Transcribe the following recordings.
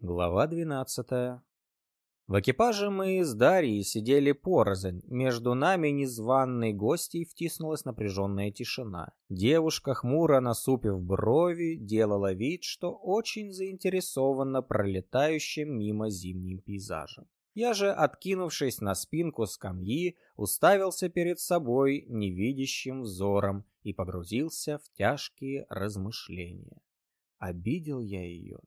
Глава 12. В экипаже мы с Дарьей сидели порознь. Между нами незваной гостьей втиснулась напряженная тишина. Девушка, хмуро насупив брови, делала вид, что очень заинтересована пролетающим мимо зимним пейзажем. Я же, откинувшись на спинку скамьи, уставился перед собой невидящим взором и погрузился в тяжкие размышления. Обидел я ее?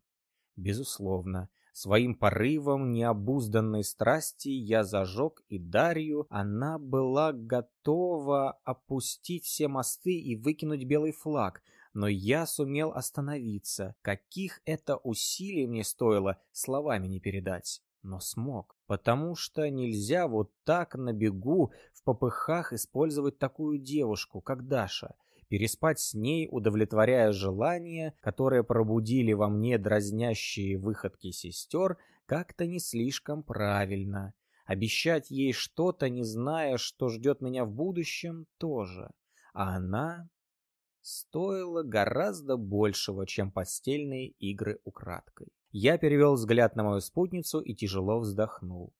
Безусловно, своим порывом необузданной страсти я зажег и Дарью. Она была готова опустить все мосты и выкинуть белый флаг, но я сумел остановиться. Каких это усилий мне стоило, словами не передать. Но смог, потому что нельзя вот так на бегу в попыхах использовать такую девушку, как Даша — переспать с ней, удовлетворяя желания, которые пробудили во мне дразнящие выходки сестер, как-то не слишком правильно. Обещать ей что-то, не зная, что ждет меня в будущем, тоже. А она стоила гораздо большего, чем постельные игры украдкой. Я перевел взгляд на мою спутницу и тяжело вздохнул.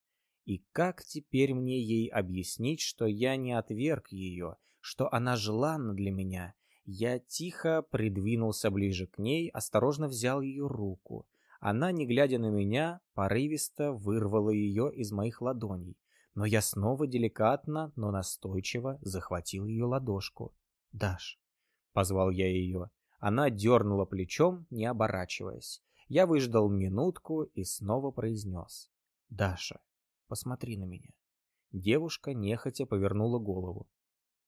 И как теперь мне ей объяснить, что я не отверг ее, что она желанна для меня. Я тихо придвинулся ближе к ней, осторожно взял ее руку. Она, не глядя на меня, порывисто вырвала ее из моих ладоней. Но я снова деликатно, но настойчиво захватил ее ладошку. «Даш», — позвал я ее. Она дернула плечом, не оборачиваясь. Я выждал минутку и снова произнес. «Даша, посмотри на меня». Девушка нехотя повернула голову.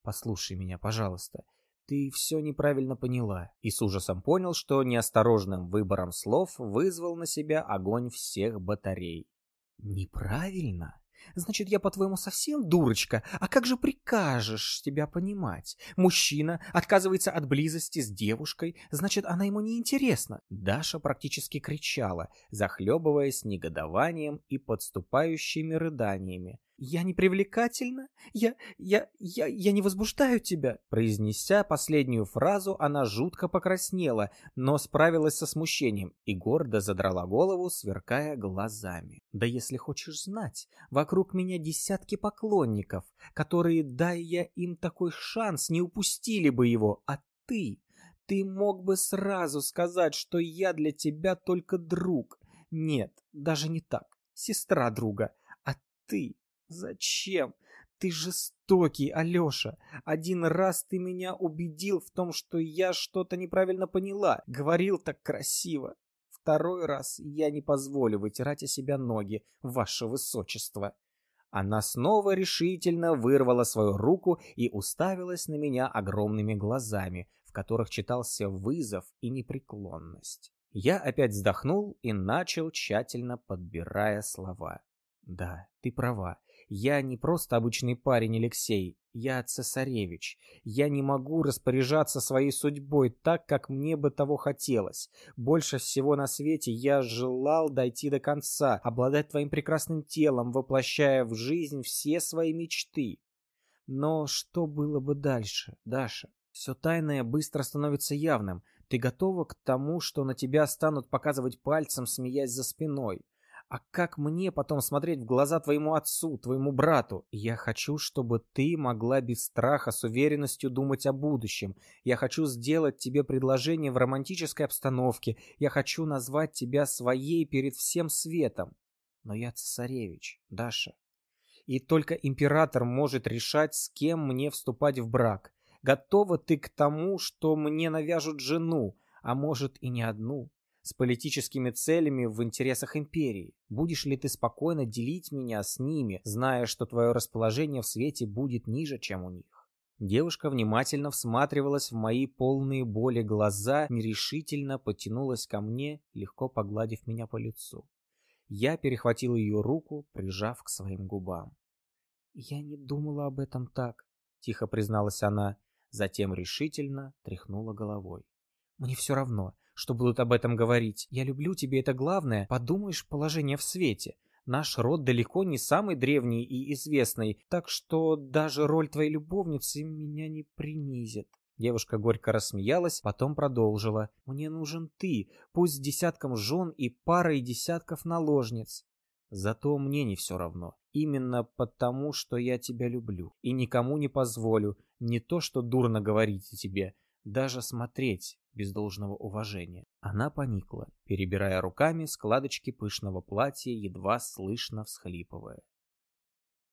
Послушай меня, пожалуйста. Ты все неправильно поняла. И с ужасом понял, что неосторожным выбором слов вызвал на себя огонь всех батарей. Неправильно? Значит, я, по-твоему, совсем дурочка? А как же прикажешь тебя понимать? Мужчина отказывается от близости с девушкой, значит, она ему не интересна. Даша практически кричала, захлебываясь негодованием и подступающими рыданиями. «Я не привлекательна? Я... я... я... я не возбуждаю тебя?» Произнеся последнюю фразу, она жутко покраснела, но справилась со смущением и гордо задрала голову, сверкая глазами. «Да если хочешь знать, вокруг меня десятки поклонников, которые, дай я им такой шанс, не упустили бы его, а ты...» Ты мог бы сразу сказать, что я для тебя только друг. Нет, даже не так. Сестра друга. А ты Зачем? Ты жестокий, Алёша. Один раз ты меня убедил в том, что я что-то неправильно поняла. Говорил так красиво. Второй раз я не позволю вытирать о себя ноги, ваше высочество. Она снова решительно вырвала свою руку и уставилась на меня огромными глазами, в которых читался вызов и непреклонность. Я опять вздохнул и начал тщательно подбирая слова. Да, ты права. Я не просто обычный парень Алексей, я цесаревич. Я не могу распоряжаться своей судьбой так, как мне бы того хотелось. Больше всего на свете я желал дойти до конца, обладать твоим прекрасным телом, воплощая в жизнь все свои мечты. Но что было бы дальше, Даша? Все тайное быстро становится явным. Ты готова к тому, что на тебя станут показывать пальцем, смеясь за спиной? А как мне потом смотреть в глаза твоему отцу, твоему брату? Я хочу, чтобы ты могла без страха с уверенностью думать о будущем. Я хочу сделать тебе предложение в романтической обстановке. Я хочу назвать тебя своей перед всем светом. Но я цесаревич, Даша. И только император может решать, с кем мне вступать в брак. Готова ты к тому, что мне навяжут жену, а может и не одну с политическими целями в интересах империи? Будешь ли ты спокойно делить меня с ними, зная, что твое расположение в свете будет ниже, чем у них? Девушка внимательно всматривалась в мои полные боли глаза, нерешительно потянулась ко мне, легко погладив меня по лицу. Я перехватил ее руку, прижав к своим губам. «Я не думала об этом так», — тихо призналась она, затем решительно тряхнула головой. «Мне все равно что будут об этом говорить. Я люблю тебя, это главное. Подумаешь, положение в свете. Наш род далеко не самый древний и известный, так что даже роль твоей любовницы меня не принизит. Девушка горько рассмеялась, потом продолжила. «Мне нужен ты, пусть с десятком жен и парой десятков наложниц. Зато мне не все равно. Именно потому, что я тебя люблю. И никому не позволю не то, что дурно говорить о тебе, даже смотреть без должного уважения. Она поникла, перебирая руками складочки пышного платья, едва слышно всхлипывая.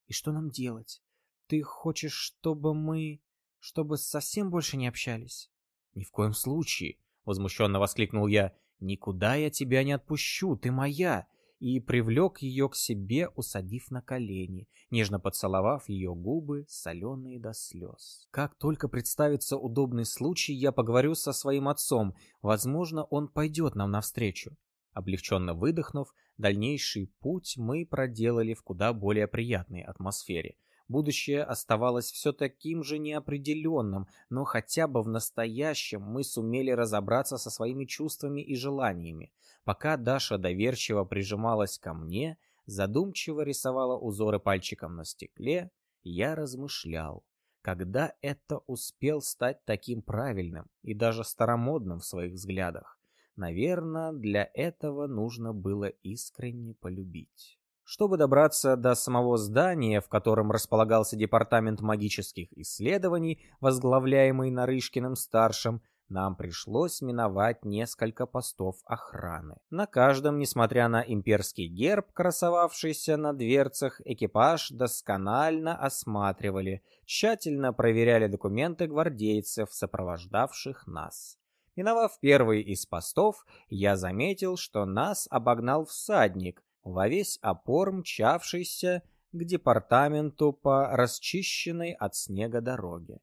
«И что нам делать? Ты хочешь, чтобы мы...» чтобы совсем больше не общались. Ни в коем случае, возмущенно воскликнул я. Никуда я тебя не отпущу, ты моя. И привлек ее к себе, усадив на колени, нежно поцеловав ее губы, соленые до слез. Как только представится удобный случай, я поговорю со своим отцом. Возможно, он пойдет нам навстречу. Облегченно выдохнув, дальнейший путь мы проделали в куда более приятной атмосфере – Будущее оставалось все таким же неопределенным, но хотя бы в настоящем мы сумели разобраться со своими чувствами и желаниями. Пока Даша доверчиво прижималась ко мне, задумчиво рисовала узоры пальчиком на стекле, я размышлял, когда это успел стать таким правильным и даже старомодным в своих взглядах. Наверное, для этого нужно было искренне полюбить. Чтобы добраться до самого здания, в котором располагался департамент магических исследований, возглавляемый Нарышкиным-старшим, нам пришлось миновать несколько постов охраны. На каждом, несмотря на имперский герб, красовавшийся на дверцах, экипаж досконально осматривали, тщательно проверяли документы гвардейцев, сопровождавших нас. Миновав первый из постов, я заметил, что нас обогнал всадник, во весь опор мчавшийся к департаменту по расчищенной от снега дороге.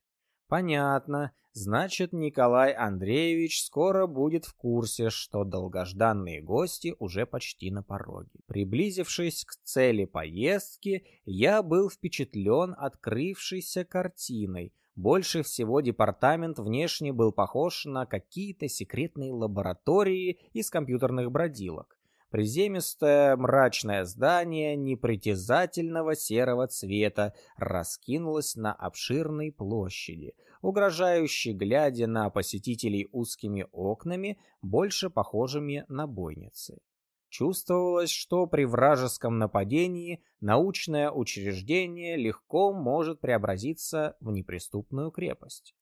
Понятно, значит, Николай Андреевич скоро будет в курсе, что долгожданные гости уже почти на пороге. Приблизившись к цели поездки, я был впечатлен открывшейся картиной. Больше всего департамент внешне был похож на какие-то секретные лаборатории из компьютерных бродилок. Приземистое мрачное здание непритязательного серого цвета раскинулось на обширной площади, угрожающе глядя на посетителей узкими окнами, больше похожими на бойницы. Чувствовалось, что при вражеском нападении научное учреждение легко может преобразиться в неприступную крепость.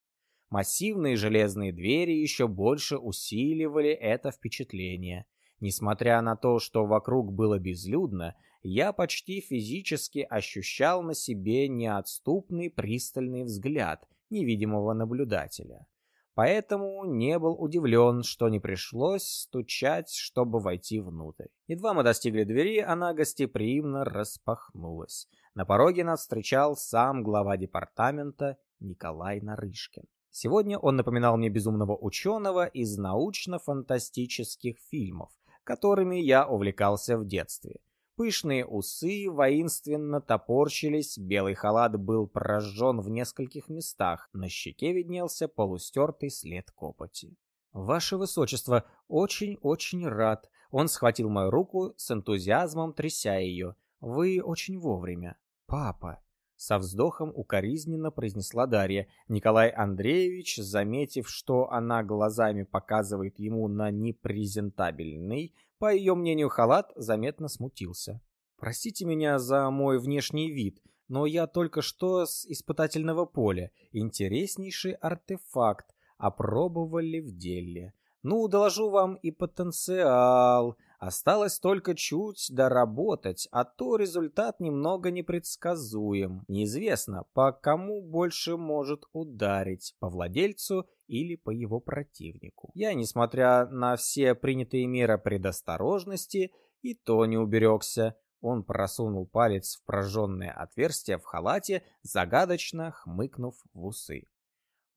Массивные железные двери еще больше усиливали это впечатление – Несмотря на то, что вокруг было безлюдно, я почти физически ощущал на себе неотступный пристальный взгляд невидимого наблюдателя. Поэтому не был удивлен, что не пришлось стучать, чтобы войти внутрь. Едва мы достигли двери, она гостеприимно распахнулась. На пороге нас встречал сам глава департамента Николай Нарышкин. Сегодня он напоминал мне безумного ученого из научно-фантастических фильмов, которыми я увлекался в детстве. Пышные усы воинственно топорщились, белый халат был прожжен в нескольких местах, на щеке виднелся полустертый след копоти. «Ваше Высочество, очень-очень рад!» Он схватил мою руку с энтузиазмом, тряся ее. «Вы очень вовремя». «Папа!» Со вздохом укоризненно произнесла Дарья. Николай Андреевич, заметив, что она глазами показывает ему на непрезентабельный, по ее мнению, халат, заметно смутился. «Простите меня за мой внешний вид, но я только что с испытательного поля. Интереснейший артефакт. Опробовали в деле. Ну, доложу вам и потенциал. Осталось только чуть доработать, а то результат немного непредсказуем. Неизвестно, по кому больше может ударить, по владельцу или по его противнику. Я, несмотря на все принятые меры предосторожности, и то не уберегся. Он просунул палец в прожженное отверстие в халате, загадочно хмыкнув в усы.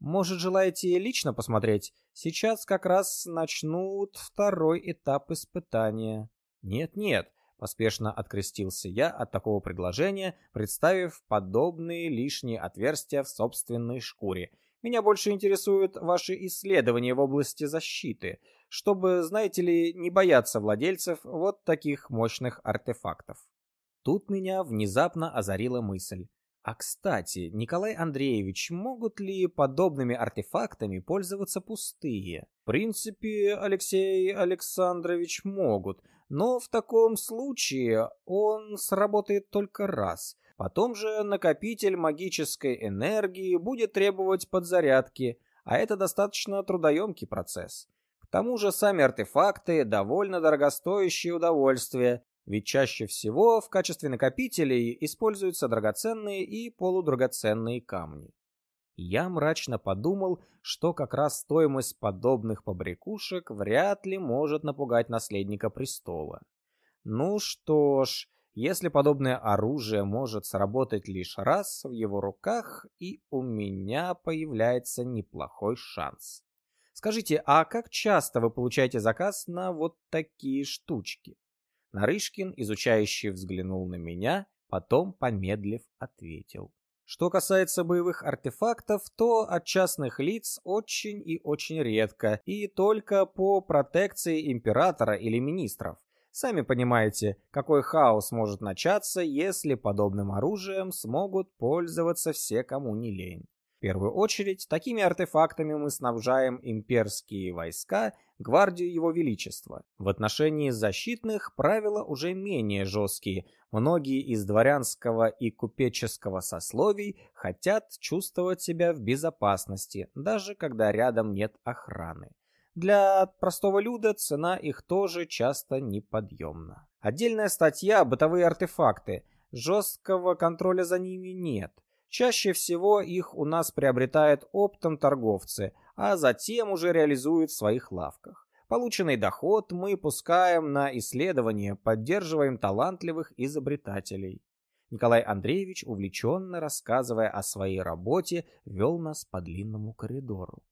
Может, желаете лично посмотреть? Сейчас как раз начнут второй этап испытания. Нет-нет, поспешно открестился я от такого предложения, представив подобные лишние отверстия в собственной шкуре. Меня больше интересуют ваши исследования в области защиты, чтобы, знаете ли, не бояться владельцев вот таких мощных артефактов. Тут меня внезапно озарила мысль. А кстати, Николай Андреевич, могут ли подобными артефактами пользоваться пустые? В принципе, Алексей Александрович могут, но в таком случае он сработает только раз. Потом же накопитель магической энергии будет требовать подзарядки, а это достаточно трудоемкий процесс. К тому же сами артефакты довольно дорогостоящее удовольствие, ведь чаще всего в качестве накопителей используются драгоценные и полудрагоценные камни. Я мрачно подумал, что как раз стоимость подобных побрякушек вряд ли может напугать наследника престола. Ну что ж, если подобное оружие может сработать лишь раз в его руках, и у меня появляется неплохой шанс. Скажите, а как часто вы получаете заказ на вот такие штучки? Нарышкин, изучающий, взглянул на меня, потом, помедлив, ответил. Что касается боевых артефактов, то от частных лиц очень и очень редко, и только по протекции императора или министров. Сами понимаете, какой хаос может начаться, если подобным оружием смогут пользоваться все, кому не лень. В первую очередь, такими артефактами мы снабжаем имперские войска, гвардию Его Величества. В отношении защитных правила уже менее жесткие. Многие из дворянского и купеческого сословий хотят чувствовать себя в безопасности, даже когда рядом нет охраны. Для простого люда цена их тоже часто неподъемна. Отдельная статья «Бытовые артефакты». Жесткого контроля за ними нет. Чаще всего их у нас приобретают оптом торговцы, а затем уже реализуют в своих лавках. Полученный доход мы пускаем на исследования, поддерживаем талантливых изобретателей. Николай Андреевич, увлеченно рассказывая о своей работе, вел нас по длинному коридору.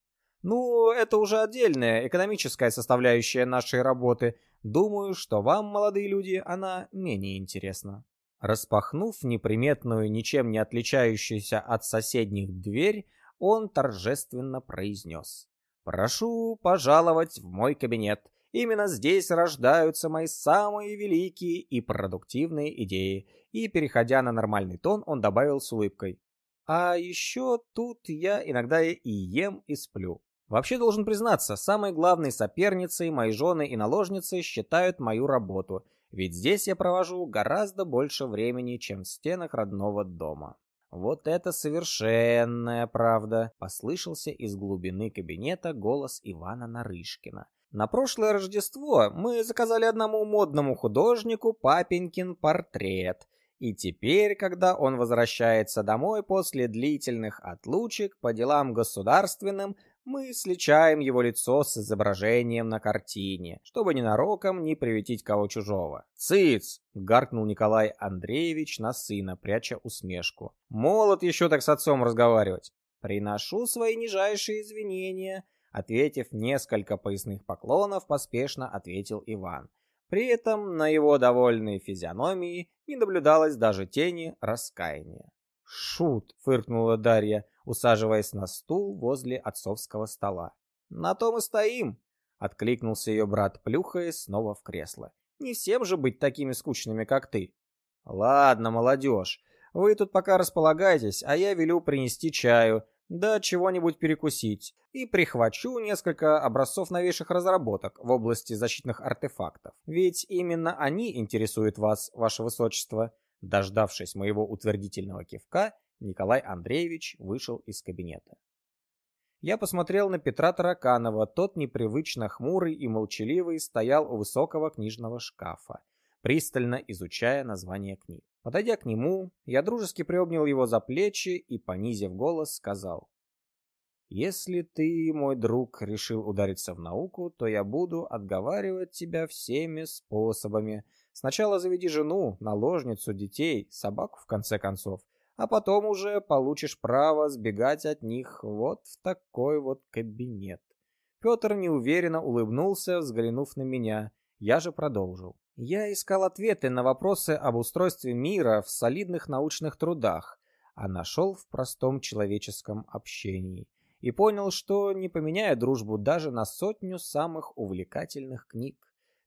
Ну, это уже отдельная экономическая составляющая нашей работы. Думаю, что вам, молодые люди, она менее интересна. Распахнув неприметную, ничем не отличающуюся от соседних дверь, он торжественно произнес. «Прошу пожаловать в мой кабинет. Именно здесь рождаются мои самые великие и продуктивные идеи». И, переходя на нормальный тон, он добавил с улыбкой. «А еще тут я иногда и ем, и сплю. Вообще должен признаться, самой главной соперницей мои жены и наложницы считают мою работу — ведь здесь я провожу гораздо больше времени, чем в стенах родного дома. Вот это совершенная правда, послышался из глубины кабинета голос Ивана Нарышкина. На прошлое Рождество мы заказали одному модному художнику папенькин портрет. И теперь, когда он возвращается домой после длительных отлучек по делам государственным, мы сличаем его лицо с изображением на картине, чтобы ненароком не приветить кого чужого. «Цыц!» — гаркнул Николай Андреевич на сына, пряча усмешку. «Молод еще так с отцом разговаривать!» «Приношу свои нижайшие извинения», — ответив несколько поясных поклонов, поспешно ответил Иван. При этом на его довольной физиономии не наблюдалось даже тени раскаяния. «Шут!» — фыркнула Дарья усаживаясь на стул возле отцовского стола. «На том и стоим!» — откликнулся ее брат, плюхаясь снова в кресло. «Не всем же быть такими скучными, как ты!» «Ладно, молодежь, вы тут пока располагайтесь, а я велю принести чаю, да чего-нибудь перекусить, и прихвачу несколько образцов новейших разработок в области защитных артефактов. Ведь именно они интересуют вас, ваше высочество». Дождавшись моего утвердительного кивка, Николай Андреевич вышел из кабинета. Я посмотрел на Петра Тараканова, тот непривычно хмурый и молчаливый стоял у высокого книжного шкафа, пристально изучая названия книг. Подойдя к нему, я дружески приобнял его за плечи и, понизив голос, сказал. «Если ты, мой друг, решил удариться в науку, то я буду отговаривать тебя всеми способами. Сначала заведи жену, наложницу, детей, собаку, в конце концов а потом уже получишь право сбегать от них вот в такой вот кабинет. Петр неуверенно улыбнулся, взглянув на меня. Я же продолжил. Я искал ответы на вопросы об устройстве мира в солидных научных трудах, а нашел в простом человеческом общении. И понял, что не поменяю дружбу даже на сотню самых увлекательных книг.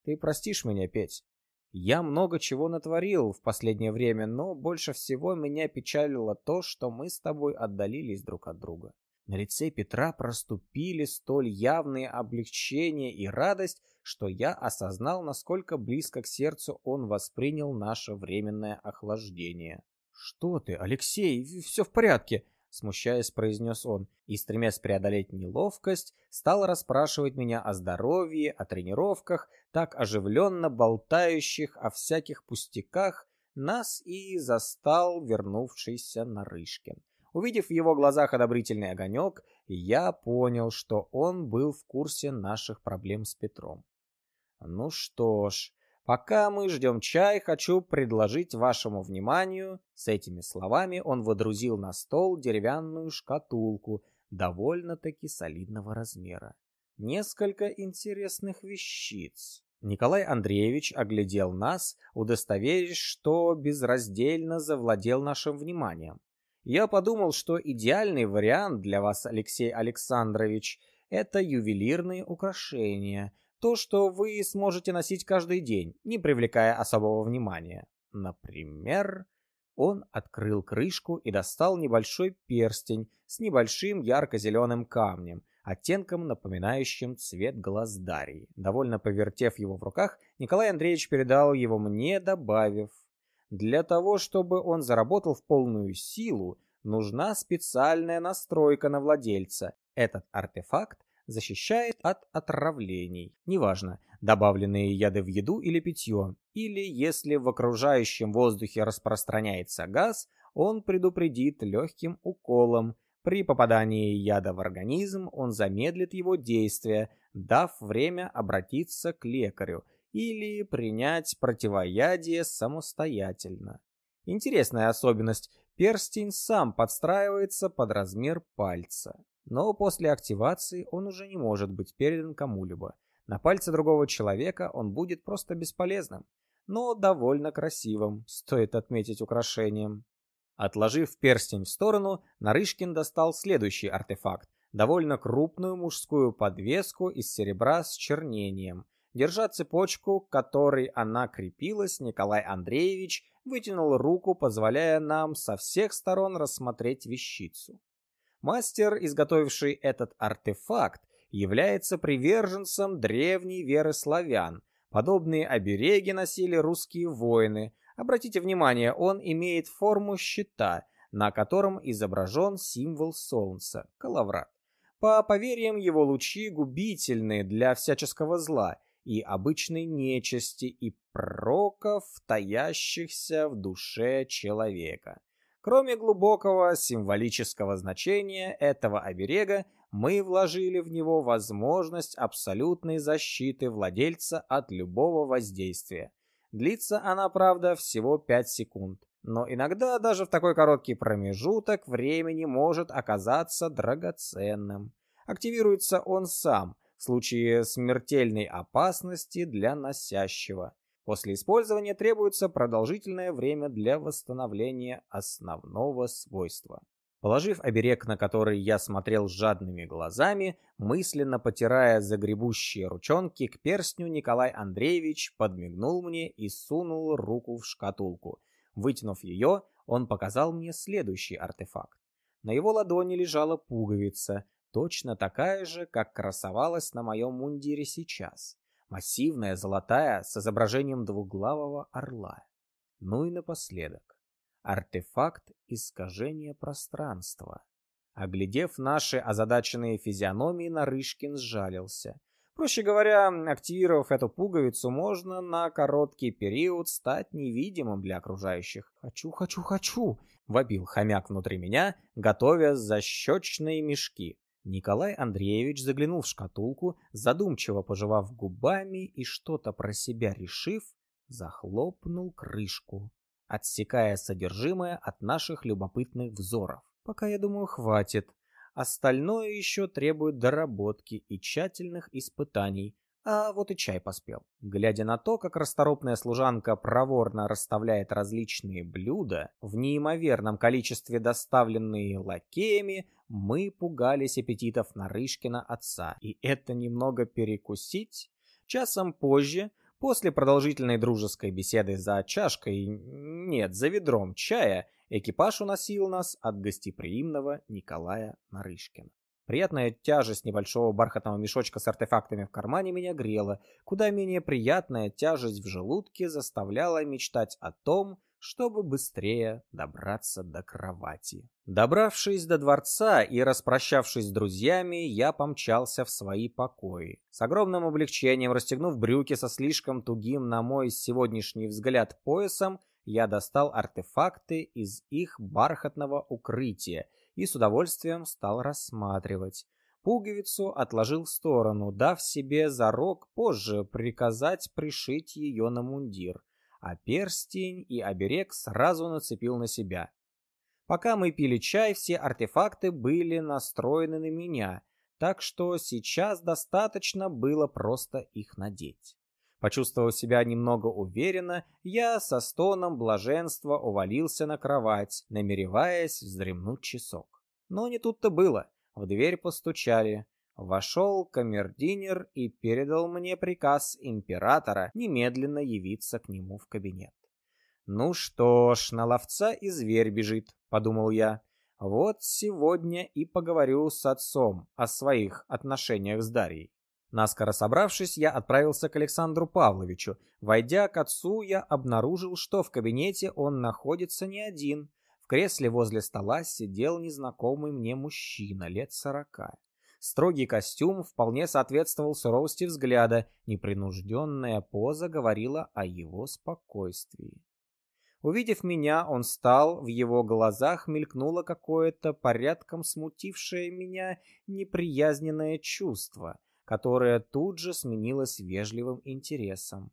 Ты простишь меня, Петь? Я много чего натворил в последнее время, но больше всего меня печалило то, что мы с тобой отдалились друг от друга. На лице Петра проступили столь явные облегчение и радость, что я осознал, насколько близко к сердцу он воспринял наше временное охлаждение. «Что ты, Алексей, все в порядке!» Смущаясь, произнес он, и, стремясь преодолеть неловкость, стал расспрашивать меня о здоровье, о тренировках, так оживленно болтающих о всяких пустяках, нас и застал вернувшийся Нарышкин. Увидев в его глазах одобрительный огонек, я понял, что он был в курсе наших проблем с Петром. Ну что ж, Пока мы ждем чай, хочу предложить вашему вниманию...» С этими словами он водрузил на стол деревянную шкатулку довольно-таки солидного размера. Несколько интересных вещиц. Николай Андреевич оглядел нас, удостоверясь, что безраздельно завладел нашим вниманием. Я подумал, что идеальный вариант для вас, Алексей Александрович, это ювелирные украшения, то, что вы сможете носить каждый день, не привлекая особого внимания. Например, он открыл крышку и достал небольшой перстень с небольшим ярко-зеленым камнем, оттенком, напоминающим цвет глаз Дарьи. Довольно повертев его в руках, Николай Андреевич передал его мне, добавив, «Для того, чтобы он заработал в полную силу, нужна специальная настройка на владельца. Этот артефакт защищает от отравлений. Неважно, добавленные яды в еду или питье. Или если в окружающем воздухе распространяется газ, он предупредит легким уколом. При попадании яда в организм он замедлит его действие, дав время обратиться к лекарю или принять противоядие самостоятельно. Интересная особенность – перстень сам подстраивается под размер пальца. Но после активации он уже не может быть передан кому-либо. На пальце другого человека он будет просто бесполезным, но довольно красивым, стоит отметить украшением. Отложив перстень в сторону, Нарышкин достал следующий артефакт, довольно крупную мужскую подвеску из серебра с чернением. Держа цепочку, к которой она крепилась, Николай Андреевич вытянул руку, позволяя нам со всех сторон рассмотреть вещицу. Мастер, изготовивший этот артефакт, является приверженцем древней веры славян. Подобные обереги носили русские воины. Обратите внимание, он имеет форму щита, на котором изображен символ солнца – калаврат. По поверьям, его лучи губительны для всяческого зла и обычной нечисти и пророков, таящихся в душе человека. Кроме глубокого символического значения этого оберега, мы вложили в него возможность абсолютной защиты владельца от любого воздействия. Длится она, правда, всего 5 секунд. Но иногда даже в такой короткий промежуток времени может оказаться драгоценным. Активируется он сам в случае смертельной опасности для носящего. После использования требуется продолжительное время для восстановления основного свойства. Положив оберег, на который я смотрел жадными глазами, мысленно потирая загребущие ручонки к перстню, Николай Андреевич подмигнул мне и сунул руку в шкатулку. Вытянув ее, он показал мне следующий артефакт. На его ладони лежала пуговица, точно такая же, как красовалась на моем мундире сейчас массивная, золотая, с изображением двуглавого орла. Ну и напоследок, артефакт искажения пространства. Оглядев наши озадаченные физиономии, Нарышкин сжалился. Проще говоря, активировав эту пуговицу, можно на короткий период стать невидимым для окружающих. «Хочу, хочу, хочу!» — вопил хомяк внутри меня, готовя защечные мешки. Николай Андреевич заглянул в шкатулку, задумчиво пожевав губами и что-то про себя решив, захлопнул крышку, отсекая содержимое от наших любопытных взоров. Пока, я думаю, хватит. Остальное еще требует доработки и тщательных испытаний, а вот и чай поспел. Глядя на то, как расторопная служанка проворно расставляет различные блюда, в неимоверном количестве доставленные лакеями, мы пугались аппетитов Нарышкина отца. И это немного перекусить? Часом позже, После продолжительной дружеской беседы за чашкой, нет, за ведром чая, экипаж уносил нас от гостеприимного Николая Нарышкина. Приятная тяжесть небольшого бархатного мешочка с артефактами в кармане меня грела, куда менее приятная тяжесть в желудке заставляла мечтать о том, чтобы быстрее добраться до кровати. Добравшись до дворца и распрощавшись с друзьями, я помчался в свои покои. С огромным облегчением расстегнув брюки со слишком тугим на мой сегодняшний взгляд поясом, я достал артефакты из их бархатного укрытия и с удовольствием стал рассматривать. Пуговицу отложил в сторону, дав себе зарок позже приказать пришить ее на мундир, а перстень и оберег сразу нацепил на себя. Пока мы пили чай, все артефакты были настроены на меня, так что сейчас достаточно было просто их надеть. Почувствовав себя немного уверенно, я со стоном блаженства увалился на кровать, намереваясь вздремнуть часок. Но не тут-то было. В дверь постучали. Вошел камердинер и передал мне приказ императора немедленно явиться к нему в кабинет. «Ну что ж, на ловца и зверь бежит», — подумал я. «Вот сегодня и поговорю с отцом о своих отношениях с Дарьей». Наскоро собравшись, я отправился к Александру Павловичу. Войдя к отцу, я обнаружил, что в кабинете он находится не один. В кресле возле стола сидел незнакомый мне мужчина лет сорока. Строгий костюм вполне соответствовал суровости взгляда, непринужденная поза говорила о его спокойствии. Увидев меня, он встал, в его глазах мелькнуло какое-то порядком смутившее меня неприязненное чувство — которое тут же сменилось вежливым интересом.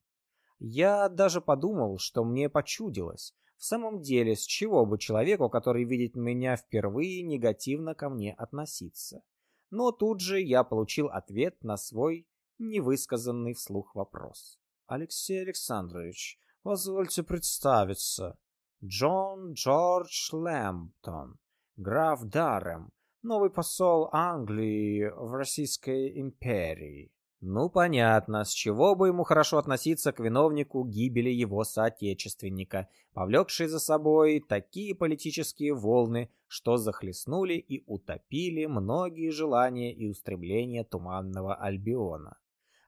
Я даже подумал, что мне почудилось. В самом деле, с чего бы человеку, который видит меня впервые, негативно ко мне относиться? Но тут же я получил ответ на свой невысказанный вслух вопрос. «Алексей Александрович, позвольте представиться. Джон Джордж Лэмптон, граф Дарем, новый посол Англии в Российской империи. Ну, понятно, с чего бы ему хорошо относиться к виновнику гибели его соотечественника, повлекшей за собой такие политические волны, что захлестнули и утопили многие желания и устремления Туманного Альбиона.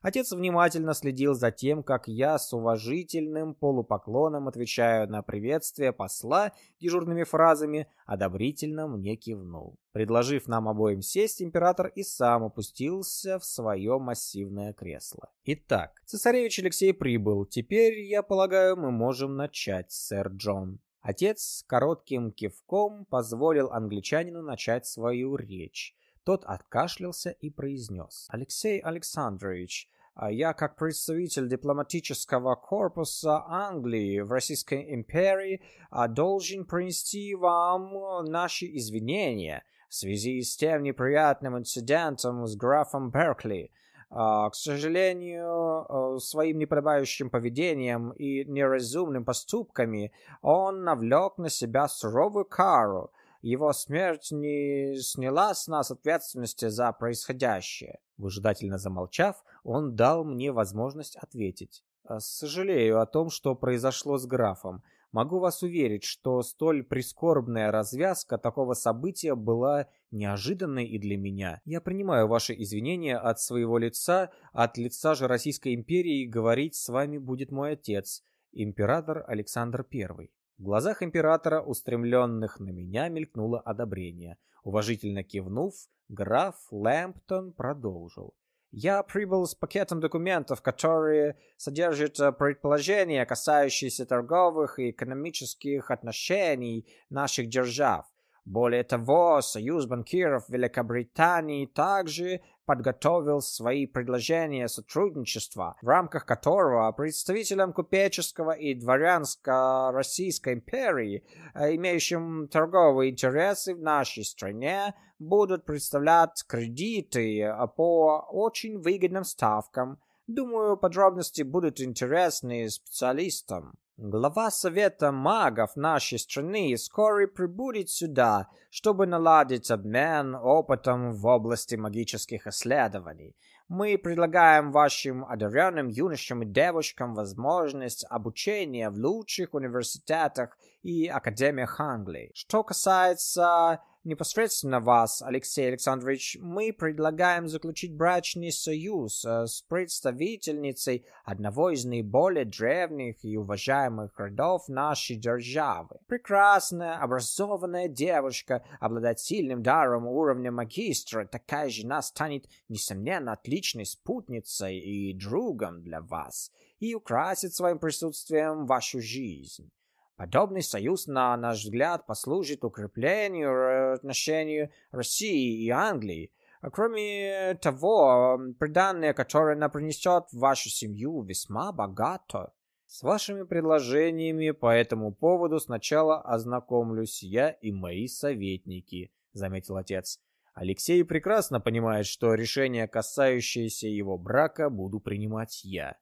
Отец внимательно следил за тем, как я с уважительным полупоклоном отвечаю на приветствие посла дежурными фразами, одобрительно мне кивнул. Предложив нам обоим сесть, император и сам опустился в свое массивное кресло. Итак, цесаревич Алексей прибыл. Теперь, я полагаю, мы можем начать, сэр Джон. Отец коротким кивком позволил англичанину начать свою речь. Тот откашлялся и произнес. «Алексей Александрович, а я как представитель дипломатического корпуса Англии в Российской империи а, должен принести вам наши извинения в связи с тем неприятным инцидентом с графом Беркли. А, к сожалению, своим неподобающим поведением и неразумными поступками он навлек на себя суровую кару – его смерть не сняла с нас ответственности за происходящее. Выжидательно замолчав, он дал мне возможность ответить. «А, сожалею о том, что произошло с графом. Могу вас уверить, что столь прискорбная развязка такого события была неожиданной и для меня. Я принимаю ваши извинения от своего лица, от лица же Российской империи говорить с вами будет мой отец, император Александр I. В глазах императора, устремленных на меня, мелькнуло одобрение. Уважительно кивнув, граф Лэмптон продолжил. «Я прибыл с пакетом документов, которые содержат предположения, касающиеся торговых и экономических отношений наших держав. Более того, Союз банкиров Великобритании также подготовил свои предложения сотрудничества, в рамках которого представителям купеческого и дворянского Российской империи, э, имеющим торговые интересы в нашей стране, будут представлять кредиты э, по очень выгодным ставкам. Думаю, подробности будут интересны специалистам. Глава Совета магов нашей страны скоро прибудет сюда, чтобы наладить обмен опытом в области магических исследований. Мы предлагаем вашим одаренным юношам и девушкам возможность обучения в лучших университетах и академиях Англии. Что касается непосредственно вас, Алексей Александрович, мы предлагаем заключить брачный союз э, с представительницей одного из наиболее древних и уважаемых родов нашей державы. Прекрасная, образованная девушка, обладать сильным даром уровня магистра, такая жена станет, несомненно, отличной спутницей и другом для вас и украсит своим присутствием вашу жизнь. Подобный союз, на наш взгляд, послужит укреплению отношений России и Англии. Кроме того, приданное, которое она принесет в вашу семью, весьма богато. С вашими предложениями по этому поводу сначала ознакомлюсь я и мои советники, заметил отец. Алексей прекрасно понимает, что решение, касающееся его брака, буду принимать я.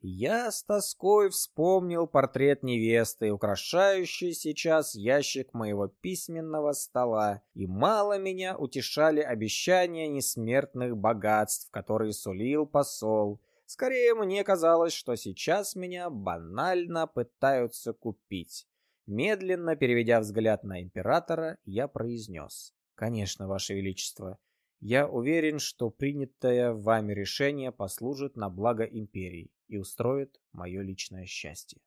Я с тоской вспомнил портрет невесты, украшающий сейчас ящик моего письменного стола, и мало меня утешали обещания несмертных богатств, которые сулил посол. Скорее, мне казалось, что сейчас меня банально пытаются купить. Медленно переведя взгляд на императора, я произнес. «Конечно, Ваше Величество, я уверен, что принятое вами решение послужит на благо империи и устроит мое личное счастье.